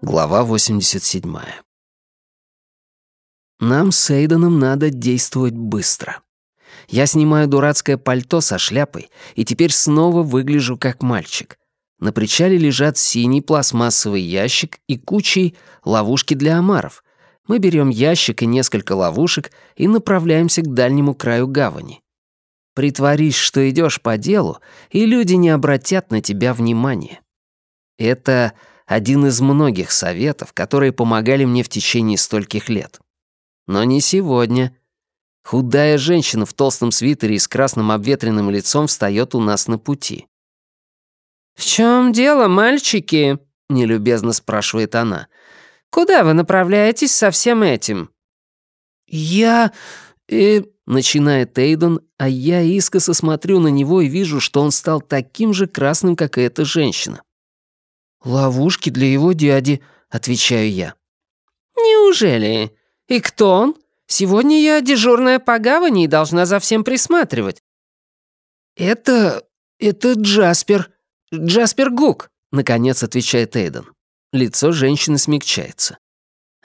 Глава 87. Нам с Эйденом надо действовать быстро. Я снимаю дурацкое пальто со шляпой и теперь снова выгляжу как мальчик. На причале лежат синий пластмассовый ящик и кучей ловушки для омаров. Мы берем ящик и несколько ловушек и направляемся к дальнему краю гавани. Притворись, что идешь по делу, и люди не обратят на тебя внимания. Это один из многих советов, которые помогали мне в течение стольких лет. Но не сегодня. Худая женщина в толстом свитере и с красным обветренным лицом встает у нас на пути. «В чем дело, мальчики?» — нелюбезно спрашивает она. «Куда вы направляетесь со всем этим?» «Я... э...» — начинает Эйден, а я искоса смотрю на него и вижу, что он стал таким же красным, как и эта женщина. «Ловушки для его дяди», — отвечаю я. «Неужели? И кто он? Сегодня я дежурная по гавани и должна за всем присматривать». «Это... это Джаспер. Джаспер Гук», — наконец отвечает Эйден. Лицо женщины смягчается.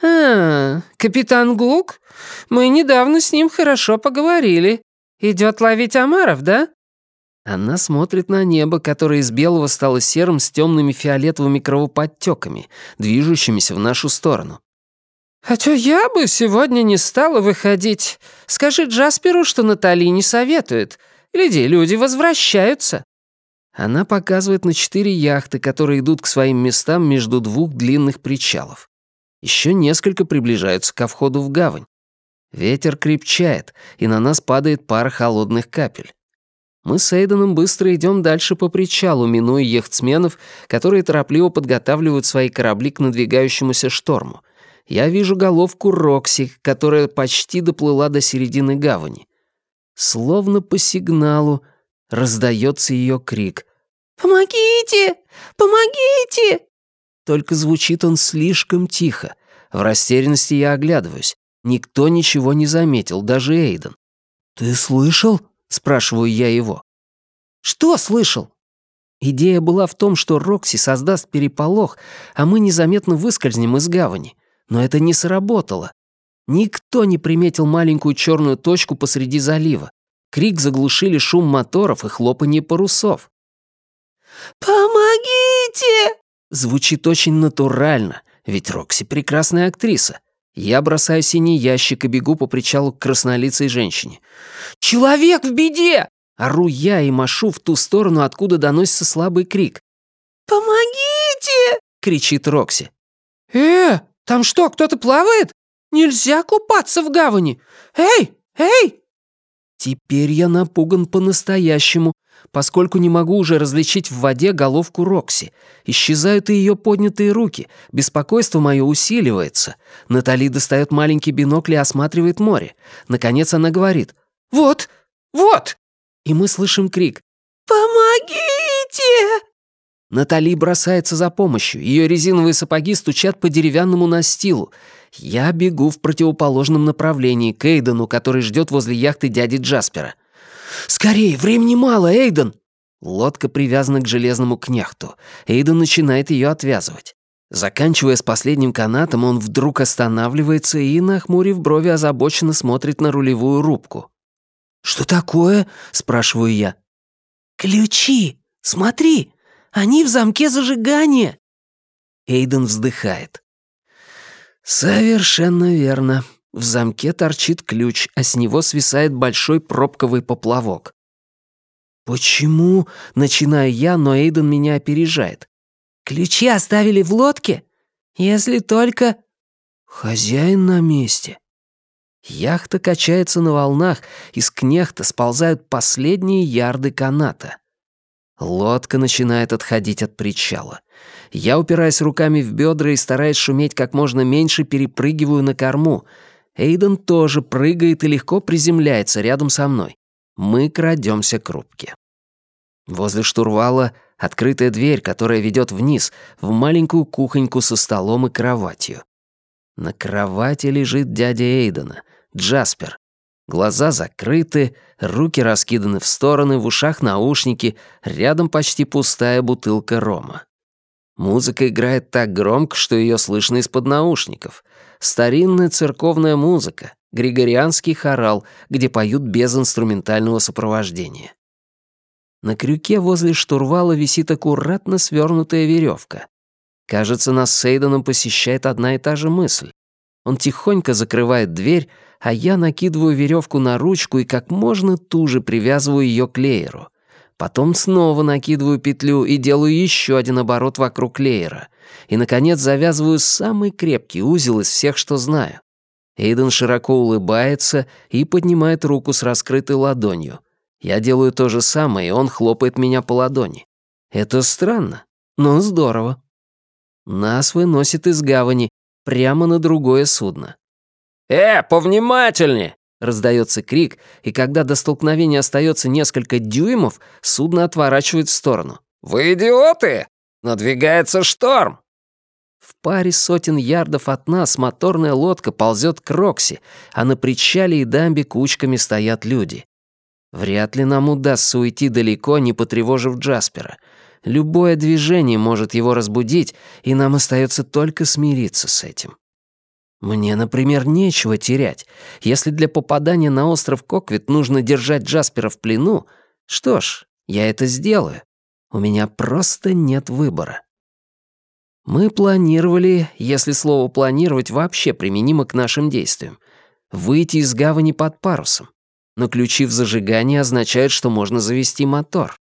«А, капитан Гук? Мы недавно с ним хорошо поговорили. Идет ловить омаров, да?» Она смотрит на небо, которое из белого стало серым с темными фиолетовыми кровоподтеками, движущимися в нашу сторону. «Хотя я бы сегодня не стала выходить. Скажи Джасперу, что Натали не советует. Гляди, люди возвращаются». Она показывает на четыре яхты, которые идут к своим местам между двух длинных причалов. Еще несколько приближаются ко входу в гавань. Ветер крепчает, и на нас падает пара холодных капель. Мы с Эйденом быстро идем дальше по причалу, минуя яхтсменов, которые торопливо подготавливают свои корабли к надвигающемуся шторму. Я вижу головку Рокси, которая почти доплыла до середины гавани. Словно по сигналу раздается ее крик. «Помогите! Помогите!» Только звучит он слишком тихо. В растерянности я оглядываюсь. Никто ничего не заметил, даже Эйден. «Ты слышал?» — спрашиваю я его. «Что слышал?» Идея была в том, что Рокси создаст переполох, а мы незаметно выскользнем из гавани. Но это не сработало. Никто не приметил маленькую черную точку посреди залива. Крик заглушили шум моторов и хлопанье парусов. «Помогите!» Звучит очень натурально, ведь Рокси прекрасная актриса. Я бросаю синий ящик и бегу по причалу к краснолицей женщине. «Человек в беде!» Ору я и машу в ту сторону, откуда доносится слабый крик. «Помогите!» — кричит Рокси. «Э, там что, кто-то плавает? Нельзя купаться в гавани! Эй, эй!» Теперь я напуган по-настоящему, поскольку не могу уже различить в воде головку Рокси. Исчезают и ее поднятые руки. Беспокойство мое усиливается. Натали достает маленький бинокль и осматривает море. Наконец она говорит «Вот, вот!» И мы слышим крик «Помогите!» Натали бросается за помощью. Ее резиновые сапоги стучат по деревянному настилу. Я бегу в противоположном направлении к Эйдену, который ждет возле яхты дяди Джаспера. «Скорее, времени мало, Эйден!» Лодка привязана к железному княхту. Эйден начинает ее отвязывать. Заканчивая с последним канатом, он вдруг останавливается и, нахмурив брови, озабоченно смотрит на рулевую рубку. «Что такое?» — спрашиваю я. «Ключи! Смотри! Они в замке зажигания!» Эйден вздыхает. «Совершенно верно. В замке торчит ключ, а с него свисает большой пробковый поплавок. «Почему?» — начинаю я, но Эйден меня опережает. «Ключи оставили в лодке? Если только...» «Хозяин на месте». Яхта качается на волнах, из кнехта сползают последние ярды каната. Лодка начинает отходить от причала. Я, упираясь руками в бедра и стараясь шуметь как можно меньше, перепрыгиваю на корму — Эйден тоже прыгает и легко приземляется рядом со мной. Мы крадемся к рубке. Возле штурвала открытая дверь, которая ведет вниз, в маленькую кухоньку со столом и кроватью. На кровати лежит дядя Эйдена, Джаспер. Глаза закрыты, руки раскиданы в стороны, в ушах наушники, рядом почти пустая бутылка рома. Музыка играет так громко, что ее слышно из-под наушников. Старинная церковная музыка, григорианский хорал, где поют без инструментального сопровождения. На крюке возле штурвала висит аккуратно свернутая веревка. Кажется, нас с Эйденом посещает одна и та же мысль. Он тихонько закрывает дверь, а я накидываю веревку на ручку и как можно туже привязываю ее к лееру. Потом снова накидываю петлю и делаю еще один оборот вокруг леера. И, наконец, завязываю самый крепкий узел из всех, что знаю. Эйден широко улыбается и поднимает руку с раскрытой ладонью. Я делаю то же самое, и он хлопает меня по ладони. Это странно, но здорово. Нас выносит из гавани прямо на другое судно. «Э, повнимательнее!» Раздается крик, и когда до столкновения остается несколько дюймов, судно отворачивает в сторону. «Вы идиоты! Надвигается шторм!» В паре сотен ярдов от нас моторная лодка ползет к Рокси, а на причале и дамбе кучками стоят люди. Вряд ли нам удастся уйти далеко, не потревожив Джаспера. Любое движение может его разбудить, и нам остается только смириться с этим. Мне, например, нечего терять. Если для попадания на остров Коквит нужно держать Джаспера в плену, что ж, я это сделаю. У меня просто нет выбора. Мы планировали, если слово «планировать» вообще применимо к нашим действиям, выйти из гавани под парусом. Но ключи в зажигании означают, что можно завести мотор.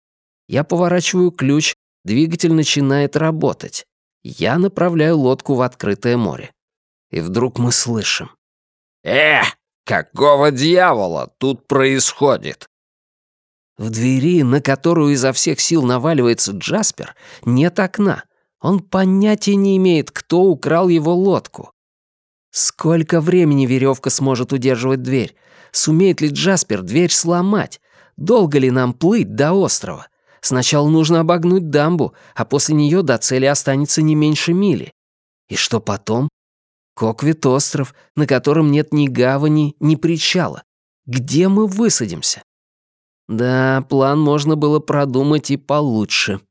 Я поворачиваю ключ, двигатель начинает работать. Я направляю лодку в открытое море. И вдруг мы слышим. «Эх, какого дьявола тут происходит?» В двери, на которую изо всех сил наваливается Джаспер, нет окна. Он понятия не имеет, кто украл его лодку. Сколько времени веревка сможет удерживать дверь? Сумеет ли Джаспер дверь сломать? Долго ли нам плыть до острова? Сначала нужно обогнуть дамбу, а после нее до цели останется не меньше мили. И что потом? Коквит остров, на котором нет ни гавани, ни причала. Где мы высадимся? Да, план можно было продумать и получше.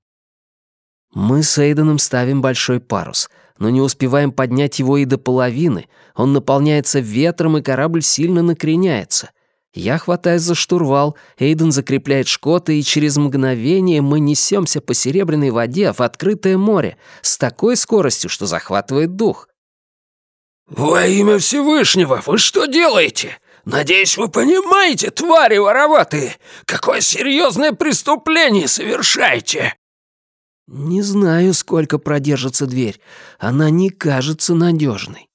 Мы с Эйденом ставим большой парус, но не успеваем поднять его и до половины. Он наполняется ветром, и корабль сильно накреняется. Я хватаюсь за штурвал, Эйден закрепляет шкоты, и через мгновение мы несемся по серебряной воде в открытое море с такой скоростью, что захватывает дух. «Во имя Всевышнего, вы что делаете? Надеюсь, вы понимаете, твари вороватые, какое серьезное преступление совершаете!» Не знаю, сколько продержится дверь. Она не кажется надежной.